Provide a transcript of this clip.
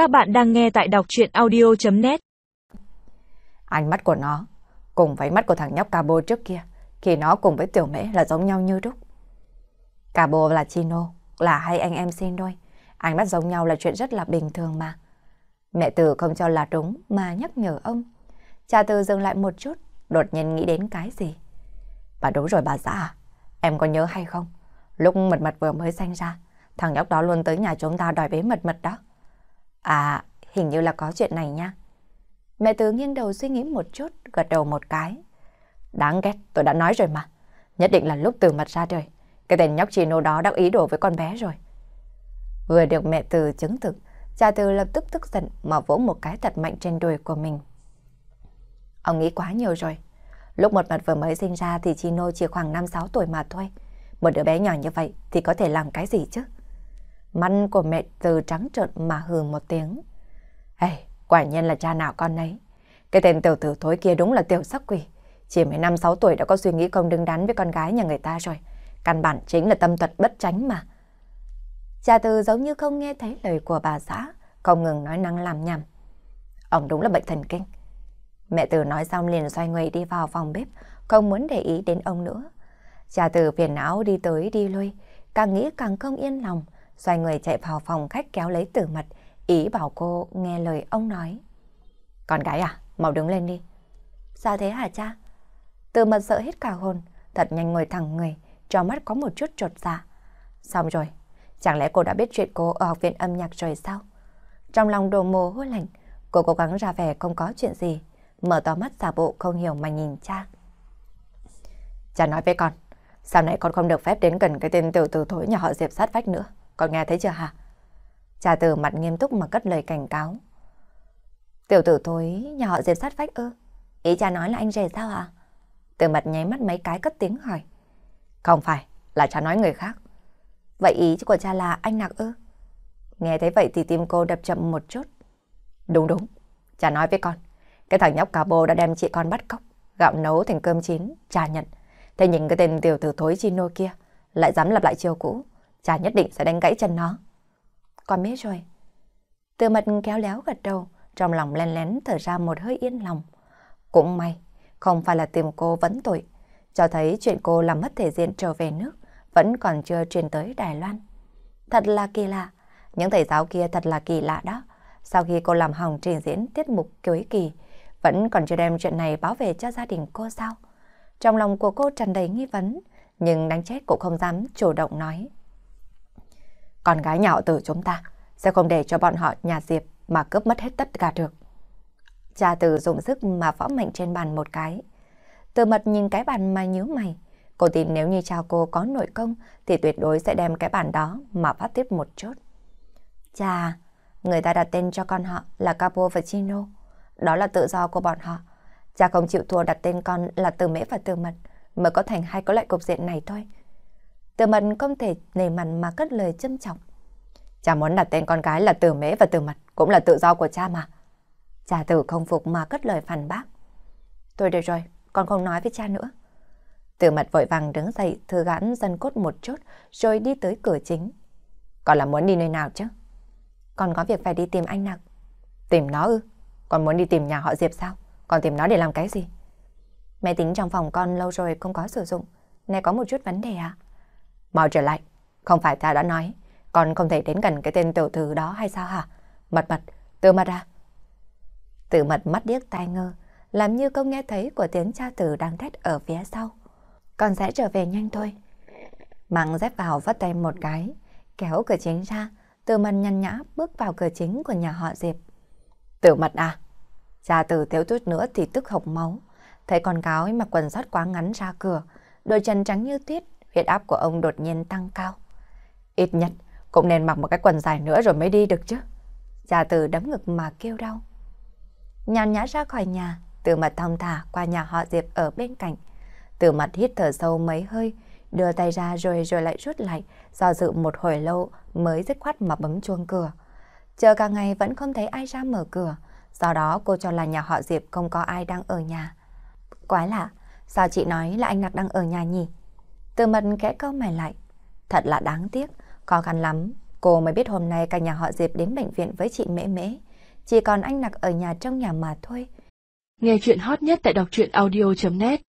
Các bạn đang nghe tại đọc chuyện audio.net Ánh mắt của nó cùng với mắt của thằng nhóc Cabo trước kia khi nó cùng với tiểu mễ là giống nhau như đúc. Cabo là Chino, là hai anh em sinh đôi. Ánh mắt giống nhau là chuyện rất là bình thường mà. Mẹ Từ không cho là đúng mà nhắc nhở ông. Cha Từ dừng lại một chút, đột nhiên nghĩ đến cái gì. Bà đúng rồi bà xã à? Em có nhớ hay không? Lúc mật mật vừa mới sinh ra, thằng nhóc đó luôn tới nhà chúng ta đòi bế mật mật đó. À, hình như là có chuyện này nha. Mẹ Từ nghiêng đầu suy nghĩ một chút, gật đầu một cái. Đáng ghét, tôi đã nói rồi mà. Nhất định là lúc từ mặt ra đời. Cái tên nhóc Chino đó đã ý đồ với con bé rồi. Vừa được mẹ Từ chứng thực, cha Từ lập tức tức giận mà vỗ một cái thật mạnh trên đùi của mình. Ông nghĩ quá nhiều rồi. Lúc một mặt vừa mới sinh ra thì Chino chỉ khoảng 5-6 tuổi mà thôi. Một đứa bé nhỏ như vậy thì có thể làm cái gì chứ? Mắt của mẹ từ trắng trợn mà hừ một tiếng. Ê, quả nhiên là cha nào con nấy. Cái tên tiểu tử thối kia đúng là tiểu sắc quỷ. Chỉ mấy năm sáu tuổi đã có suy nghĩ không đứng đắn với con gái nhà người ta rồi. Căn bản chính là tâm thuật bất tránh mà. Cha từ giống như không nghe thấy lời của bà xã, không ngừng nói năng làm nhầm. Ông đúng là bệnh thần kinh. Mẹ từ nói xong liền xoay người đi vào phòng bếp, không muốn để ý đến ông nữa. Cha từ phiền não đi tới đi lui, càng nghĩ càng không yên lòng, xoay người chạy vào phòng khách kéo lấy tử mật, ý bảo cô nghe lời ông nói. Con gái à, mau đứng lên đi. Sao thế hả cha? Tử mật sợ hết cả hồn, thật nhanh ngồi thẳng người, trong mắt có một chút trột dạ. Xong rồi, chẳng lẽ cô đã biết chuyện cô ở học viện âm nhạc rồi sao? Trong lòng đồ mồ hôi lạnh, cô cố gắng ra vẻ không có chuyện gì, mở to mắt giả bộ không hiểu mà nhìn cha. Cha nói với con, sau này con không được phép đến gần cái tên tiểu tử thối nhà họ Diệp sát vách nữa. Con nghe thấy chưa hả? Cha từ mặt nghiêm túc mà cất lời cảnh cáo. Tiểu tử thối nhà họ Diệp sát vách ư? Ý cha nói là anh rể sao hả? Từ mặt nháy mắt mấy cái cất tiếng hỏi. Không phải, là cha nói người khác. Vậy ý của cha là anh nạc ư? Nghe thấy vậy thì tim cô đập chậm một chút. Đúng đúng, cha nói với con. Cái thằng nhóc cabo đã đem chị con bắt cóc, gạo nấu thành cơm chín, cha nhận. Thế nhìn cái tên tiểu tử thối Chino kia lại dám lặp lại chiêu cũ, cha nhất định sẽ đánh gãy chân nó. Con biết rồi. Từ mật kéo léo gật đầu, trong lòng len lén thở ra một hơi yên lòng. Cũng may, không phải là tìm cô vấn tội, cho thấy chuyện cô làm mất thể diện trở về nước, vẫn còn chưa truyền tới Đài Loan. Thật là kỳ lạ, những thầy giáo kia thật là kỳ lạ đó. Sau khi cô làm hỏng trình diễn tiết mục cuối kỳ, vẫn còn chưa đem chuyện này báo về cho gia đình cô sao? Trong lòng của cô tràn đầy nghi vấn, nhưng đánh chết cũng không dám chủ động nói. Con gái nhỏ từ chúng ta sẽ không để cho bọn họ nhà Diệp mà cướp mất hết tất cả được. Cha từ dùng sức mà võ mạnh trên bàn một cái. Từ mật nhìn cái bàn mà nhíu mày. Cô tin nếu như cha cô có nội công thì tuyệt đối sẽ đem cái bàn đó mà phát tiếp một chút. Cha, người ta đặt tên cho con họ là Capo và Chino. Đó là tự do của bọn họ. Cha không chịu thua đặt tên con là Từ Mễ và Từ Mật mới có thành hai có loại cục diện này thôi. Từ Mật không thể nề mặt mà cất lời châm trọng. Cha muốn đặt tên con gái là Tử Mễ và Tử Mật cũng là tự do của cha mà. Cha Tử không phục mà cất lời phản bác. Tôi được rồi, con không nói với cha nữa. Tử Mật vội vàng đứng dậy thư gãn dân cốt một chút rồi đi tới cửa chính. Con là muốn đi nơi nào chứ? Con có việc phải đi tìm anh Nặc. Tìm nó ư? Con muốn đi tìm nhà họ Diệp sao? Con tìm nó để làm cái gì? Máy tính trong phòng con lâu rồi không có sử dụng. Này có một chút vấn đề à? Mau trở lại. Không phải ta đã nói. Con không thể đến gần cái tên tiểu thư đó hay sao hả? Mật mật, từ mật ra. Từ mật mắt điếc tai ngơ. Làm như không nghe thấy của tiếng cha tử đang thét ở phía sau. Con sẽ trở về nhanh thôi. Mạng dép vào vắt tay một cái. Kéo cửa chính ra. Từ mật nhăn nhã bước vào cửa chính của nhà họ Diệp. Tiểu mật à? Cha tử thiếu chút nữa thì tức hộc máu. Thấy con cáo mặc quần sót quá ngắn ra cửa, đôi chân trắng như tuyết, huyết áp của ông đột nhiên tăng cao. Ít nhất cũng nên mặc một cái quần dài nữa rồi mới đi được chứ. Gia từ đấm ngực mà kêu đau. Nhàn nhã ra khỏi nhà, từ mặt thong thả qua nhà họ Diệp ở bên cạnh. Từ mặt hít thở sâu mấy hơi, đưa tay ra rồi rồi lại rút lại, do dự một hồi lâu mới dứt khoát mà bấm chuông cửa. Chờ cả ngày vẫn không thấy ai ra mở cửa, do đó cô cho là nhà họ Diệp không có ai đang ở nhà. Quái lạ, sao chị nói là anh Nặc đang ở nhà nhỉ? Từ mật kẽ câu mày lại. Thật là đáng tiếc, khó khăn lắm Cô mới biết hôm nay cả nhà họ Diệp đến bệnh viện với chị Mễ Mễ. Chỉ còn anh Nặc ở nhà trong nhà mà thôi. Nghe chuyện hot nhất tại đọc truyện audio.net